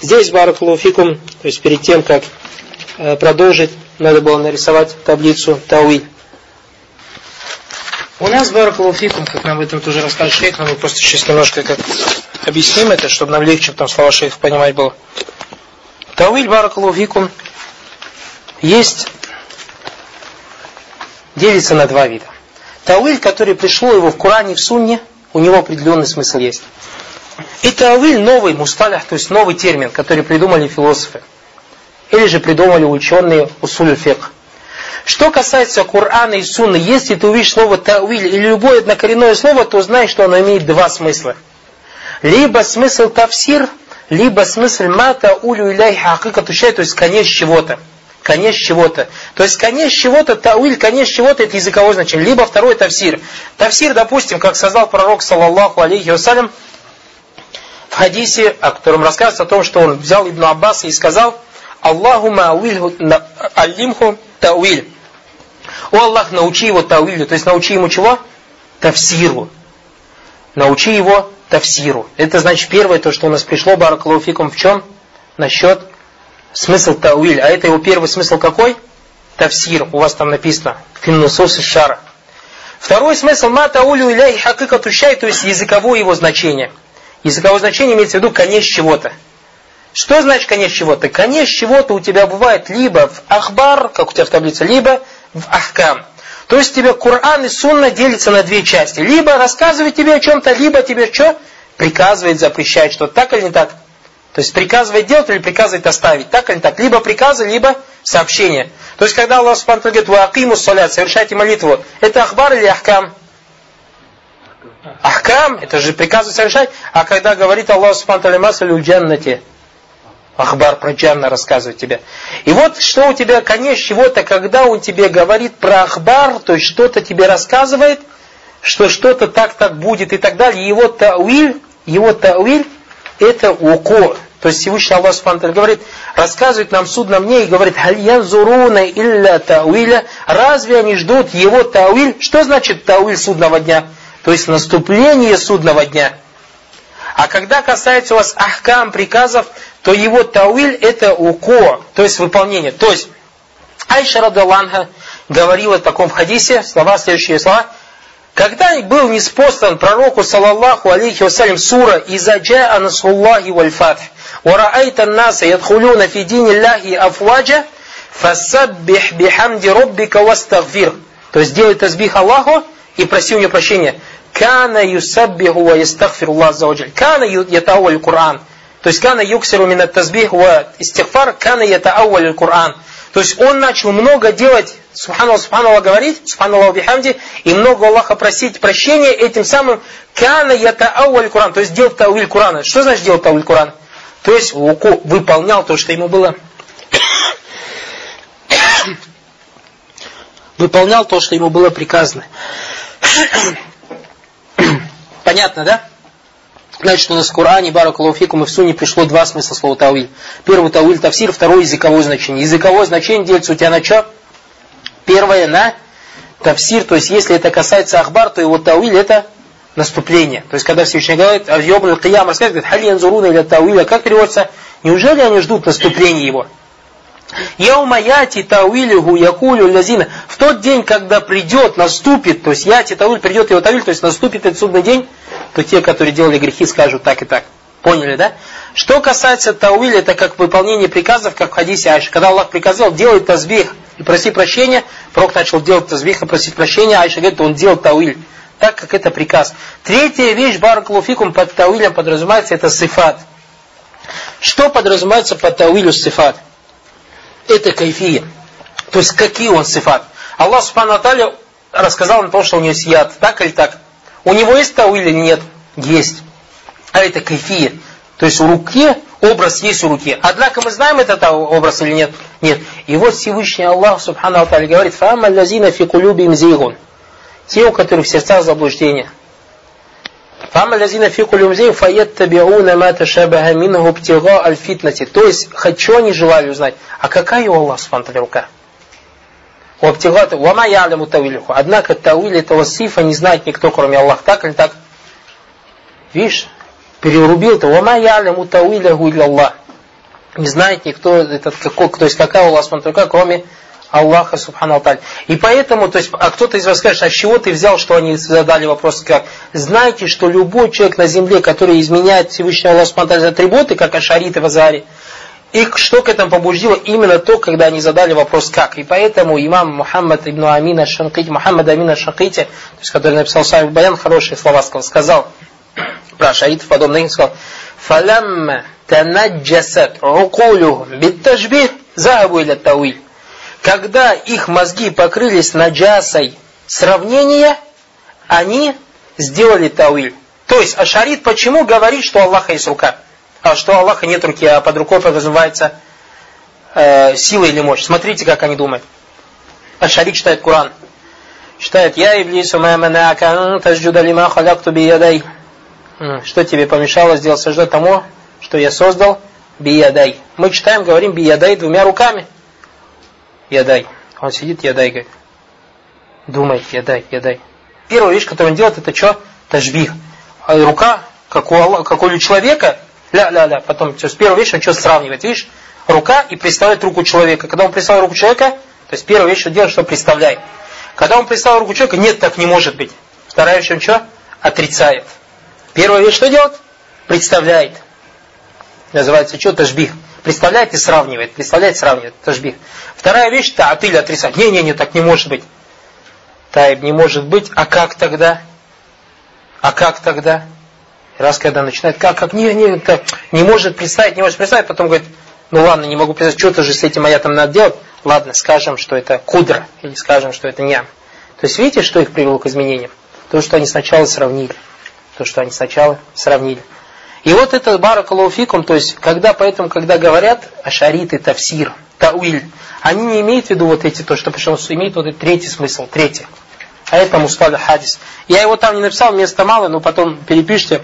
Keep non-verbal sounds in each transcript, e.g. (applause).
Здесь Баракулуфикум, то есть перед тем, как э, продолжить, надо было нарисовать таблицу Тауиль. У нас Баракулуфикум, как нам в этом тоже расскажет шейх, но мы просто сейчас немножко как объясним это, чтобы нам легче там слова шейха понимать было. Тауиль Баракулуфикум есть, делится на два вида. Тауиль, который пришло его в Коране, в Сунне, у него определенный смысл есть. И Тауиль новый мусталях, то есть новый термин, который придумали философы. Или же придумали ученые усуль фикх. Что касается Корана и Сунны, если ты увидишь слово Тауиль или любое однокоренное слово, то знай, что оно имеет два смысла. Либо смысл тавсир, либо смысл мата улю иляй хакикату то есть конец чего-то конец чего-то. То есть конец чего-то, тауиль, конец чего-то, это языковое значение. Либо второй тавсир. Тавсир, допустим, как сказал пророк, саллаллаху алейхи вассалям, в хадисе, о котором рассказывается о том, что он взял Ибн Аббаса и сказал, Аллахума аллимху тауиль. О Аллах, научи его тауилю. То есть научи ему чего? Тавсиру. Научи его тавсиру. Это значит первое, то, что у нас пришло, Баракалуфикум, в чем? Насчет смысл тауиль. А это его первый смысл какой? Тавсир. У вас там написано. Финнусус и шара. Второй смысл ма таулю иляхи хакикату шай, то есть языковое его значение. Языковое значение имеется в виду конец чего-то. Что значит конец чего-то? Конец чего-то у тебя бывает либо в ахбар, как у тебя в таблице, либо в ахкам. То есть тебе Коран и Сунна делятся на две части. Либо рассказывает тебе о чем-то, либо тебе что? Приказывает, запрещает что-то. Так или не так? То есть приказывает делать или приказывает оставить. Так или не так? Либо приказы, либо сообщение. То есть когда Аллах Субхану говорит, «Ва акиму салят», совершайте молитву, это ахбар или ахкам? Ахкам, это же приказы совершать. А когда говорит Аллах Субхану масалю джаннате, Ахбар про Джанна рассказывает тебе. И вот что у тебя, конец чего-то, когда он тебе говорит про Ахбар, то есть что-то тебе рассказывает, что что-то так-так будет и так далее. Его тауиль, его тауиль, это уко. То есть Всевышний Аллах Субхану говорит, рассказывает нам судно мне и говорит, «Хальян зуруна илля тауиля». Разве они ждут его тауиль? Что значит тауиль судного дня? то есть наступление судного дня. А когда касается у вас ахкам приказов, то его тауиль это уко, то есть выполнение. То есть Айша Радаланха говорила в таком хадисе, слова, следующие слова, когда был неспослан пророку, салаллаху алейхи вассалям, сура «Иза джаа насуллахи валь фатх, ва раайта наса ядхулюна фи дини Аллахи афваджа, фасаббих бихамди роббика вастагфир». То есть делает тазбих Аллаху и проси у него прощения кана юсаббиху ва ястагфиру Аллах за кана ятауаль Кур'ан то есть кана юксиру мина тазбих ва истигфар кана ятауаль Кур'ан то есть он начал много делать, субханаллах, субханаллах говорить, субханаллах бихамди, и много Аллаха просить прощения, этим самым кана ята ауаль Куран, то есть делать тауиль Курана. Что значит делать тауиль Куран? То есть Луку выполнял то, что ему было (coughs) выполнял то, что ему было приказано. Понятно, да? Значит, у нас в Коране, Баракалуфикум и в Суне пришло два смысла слова Тауиль. Первый Тауиль Тавсир, второй языковое значение. Языковое значение делится у тебя на что? Первое на Тавсир, то есть если это касается Ахбар, то его Тауиль это наступление. То есть когда Всевышний говорит, Авьёбн Киям рассказывает, Хали Янзуруна или Тауиля, как переводится? Неужели они ждут наступления его? Яума яти тауилюху якулю лязина. В тот день, когда придет, наступит, то есть яти тауиль, придет его тауиль, то есть наступит этот судный день, то те, которые делали грехи, скажут так и так. Поняли, да? Что касается тауиль, это как выполнение приказов, как в хадисе Айши. Когда Аллах приказал делать тазбих и проси прощения, пророк начал делать тазбих и просить прощения, Айша говорит, он делал тауиль, так как это приказ. Третья вещь, баракалуфикум, под тауилем подразумевается, это сифат. Что подразумевается под тауилю сифат? Это кайфия. То есть какие он сифат. Аллах Субхану Аталя рассказал нам то, что у него есть яд. Так или так? У него есть тауиль или нет? Есть. А это кайфия. То есть у руки образ есть у руки. Однако мы знаем этот образ или нет? Нет. И вот Всевышний Аллах Субхану Аталя говорит, «Фама лазина фи зигун». Те, у которых в сердцах заблуждение. Фама лазина фи кулюбим зигун фаяттабиуна ма ташабаха минху птига аль. То есть, хочу они желали узнать, а какая у Аллаха Субхану рука? Ваптигат, вама яляму тавилиху. Однако тауиль этого сифа не знает никто, кроме Аллаха. Так или так? Видишь, перерубил-то. Вама яляму тауиляху илля Аллах. Не знает никто, этот, какой, то есть какая Аллах Субхану кроме Аллаха Субханал Таль. И поэтому, то есть, а кто-то из вас скажет, а с чего ты взял, что они задали вопрос как? Знаете, что любой человек на земле, который изменяет Всевышнего Аллаха Субхану Алталь атрибуты, как Ашариты в Азаре, их что к этому побудило? Именно то, когда они задали вопрос «как». И поэтому имам Мухаммад ибн Амина Шанкити, Мухаммад Амина Шанкити, то есть, который написал Сами Баян, хорошие слова сказал, сказал про шаритов подобно им, сказал «Фалямма танаджасат укулюхум биттажбих заабу иля тауиль» когда их мозги покрылись наджасой сравнения, они сделали тауиль. То есть Ашарит почему говорит, что Аллаха есть рука? А что Аллаха нет руки, а под рукой подразумевается э, сила или мощь. Смотрите, как они думают. Ашарит читает Коран. Читает, я Иблису маманака тажджуда лима халякту биядай. Что тебе помешало сделать сажда тому, что я создал? Биядай. Мы читаем, говорим биядай двумя руками ядай. Он сидит, ядай, говорит. Думает, ядай, ядай. Первая вещь, которую он делает, это что? Тажбих. А рука, как у, Аллаха, как у человека, ля-ля-ля. Потом, то есть первая вещь, он что сравнивает, видишь? Рука и представляет руку человека. Когда он представляет руку человека, то есть первая вещь, что делает, что представляет. Когда он представил руку человека, нет, так не может быть. Вторая вещь, он что? Отрицает. Первая вещь, что делает? Представляет. Называется что? Тажбих. Представляет и сравнивает. Представляет, сравнивает. Тажбих. Вторая вещь, таатыль отрицать. Не-не-не, так не может быть. Таиб не может быть. А как тогда? А как тогда? Раз когда начинает, как, как, не, не, так, не может представить, не может представить, потом говорит, ну ладно, не могу представить, что-то же с этим аятом надо делать. Ладно, скажем, что это кудра, или скажем, что это ням. То есть видите, что их привело к изменениям? То, что они сначала сравнили. То, что они сначала сравнили. И вот это баракалуфикум, то есть, когда, поэтому, когда говорят ашариты, тавсир, тауиль, они не имеют в виду вот эти, то, что пришел, имеют вот этот третий смысл, третий. А это мусталя хадис. Я его там не написал, места мало, но потом перепишите.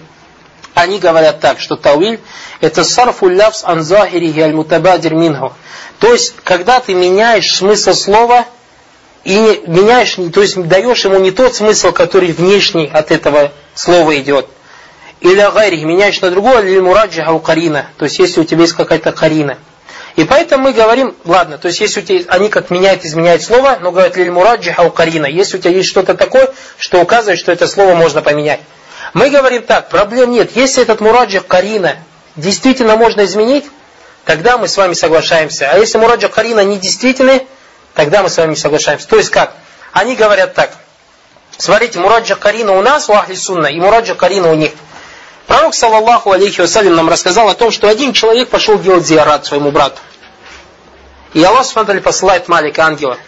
Они говорят так, что тауиль это сарфу лявс анзахири аль мутабадир минху. То есть, когда ты меняешь смысл слова и меняешь, то есть даешь ему не тот смысл, который внешний от этого слова идет, или гайри, меняешь на другое, или мураджиха у карина. То есть, если у тебя есть какая-то карина. И поэтому мы говорим, ладно, то есть если у тебя, они как меняют, изменяют слово, но говорят лиль мураджиха у карина. Если у тебя есть что-то такое, что указывает, что это слово можно поменять. Мы говорим так, проблем нет. Если этот мураджих карина действительно можно изменить, тогда мы с вами соглашаемся. А если мураджих карина не действительный, тогда мы с вами не соглашаемся. То есть как? Они говорят так. Смотрите, мураджих карина у нас, у ахли сунна, и мураджих карина у них. Пророк, саллаллаху алейхи вассалям, нам рассказал о том, что один человек пошел делать зиарат своему брату. И Аллах смотрели, посылает Малика, ангела.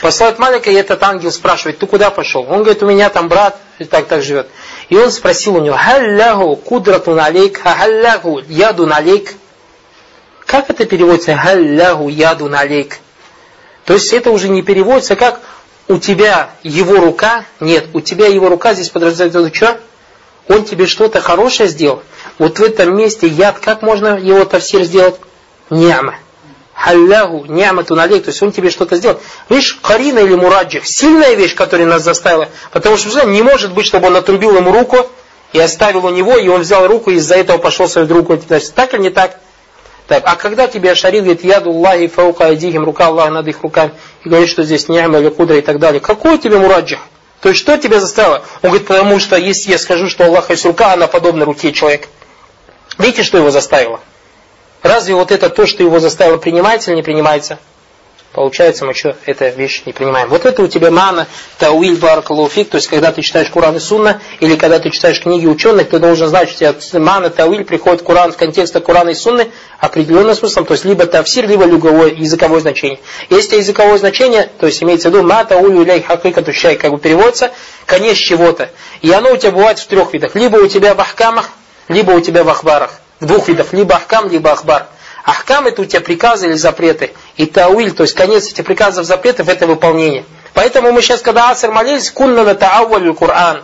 Посылает Малика, и этот ангел спрашивает, ты куда пошел? Он говорит, у меня там брат, так так живет. И он спросил у него, халлаху кудратун алейк, халлаху яду алейк. Как это переводится? Халлаху яду алейк. То есть это уже не переводится как у тебя его рука. Нет, у тебя его рука здесь подразумевается что? Он тебе что-то хорошее сделал, вот в этом месте яд, как можно его тавсир сделать? Няма. Халлаху, нямату налейк, то есть он тебе что-то сделал. Видишь, карина или мураджих, сильная вещь, которая нас заставила, потому что не может быть, чтобы он отрубил ему руку и оставил у него, и он взял руку и из-за этого пошел свою другу. Так или не так? Так, а когда тебе Ашарил говорит, яду Аллахи фаука адихим, рука Аллаха над их руками, и говорит, что здесь няма или кудра и так далее, какой тебе мураджих? То есть, что тебя заставило? Он говорит, потому что если я скажу, что Аллах есть рука, она подобна руке человека. Видите, что его заставило? Разве вот это то, что его заставило, принимается или не принимается? Получается, мы что, эта вещь не принимаем. Вот это у тебя мана, тауиль, баракалуфик, то есть когда ты читаешь Куран и Сунна, или когда ты читаешь книги ученых, ты должен знать, что у тебя мана, тауиль приходит Куран в контексте Курана и Сунны определенным смыслом, то есть либо тавсир, либо люговое, языковое значение. Если языковое значение, то есть имеется в виду ма, тауль, уляй, хакыка, тущай, как бы переводится, конец чего-то. И оно у тебя бывает в трех видах. Либо у тебя в ахкамах, либо у тебя в ахбарах. В двух видах. Либо ахкам, либо ахбар. Ахкам это у тебя приказы или запреты. И тауиль, то есть конец этих приказов, запретов, это выполнение. Поэтому мы сейчас, когда аср молились, кунна на таауаль Кур'ан.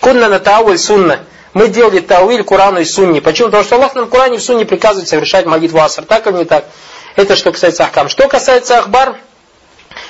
Кунна на таауаль сунна. Мы делали тауиль Курану и сунни. Почему? Потому что Аллах нам в Куране и в сунне приказывает совершать молитву аср. Так или не так? Это что касается ахкам. Что касается ахбар,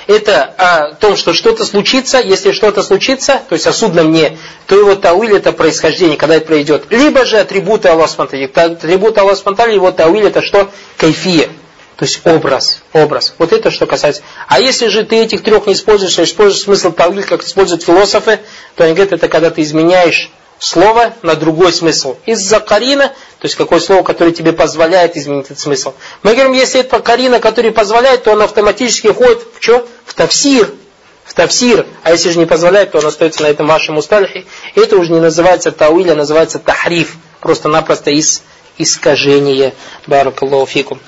это о том, что что-то случится, если что-то случится, то есть о судном не, то его тауиль это происхождение, когда это произойдет. Либо же атрибуты Аллаха Субтитры. Атрибуты Аллаха Субтитры, его тауиль это что? Кайфия. То есть образ, образ. Вот это что касается. А если же ты этих трех не используешь, а используешь смысл тавиль, как используют философы, то они говорят, это когда ты изменяешь слово на другой смысл. Из-за карина, то есть какое слово, которое тебе позволяет изменить этот смысл. Мы говорим, если это карина, который позволяет, то он автоматически входит в что? В тавсир. В тавсир. А если же не позволяет, то он остается на этом вашем усталихе. Это уже не называется тауиль, а называется тахриф. Просто-напросто из искажение. Баракаллаху фикум.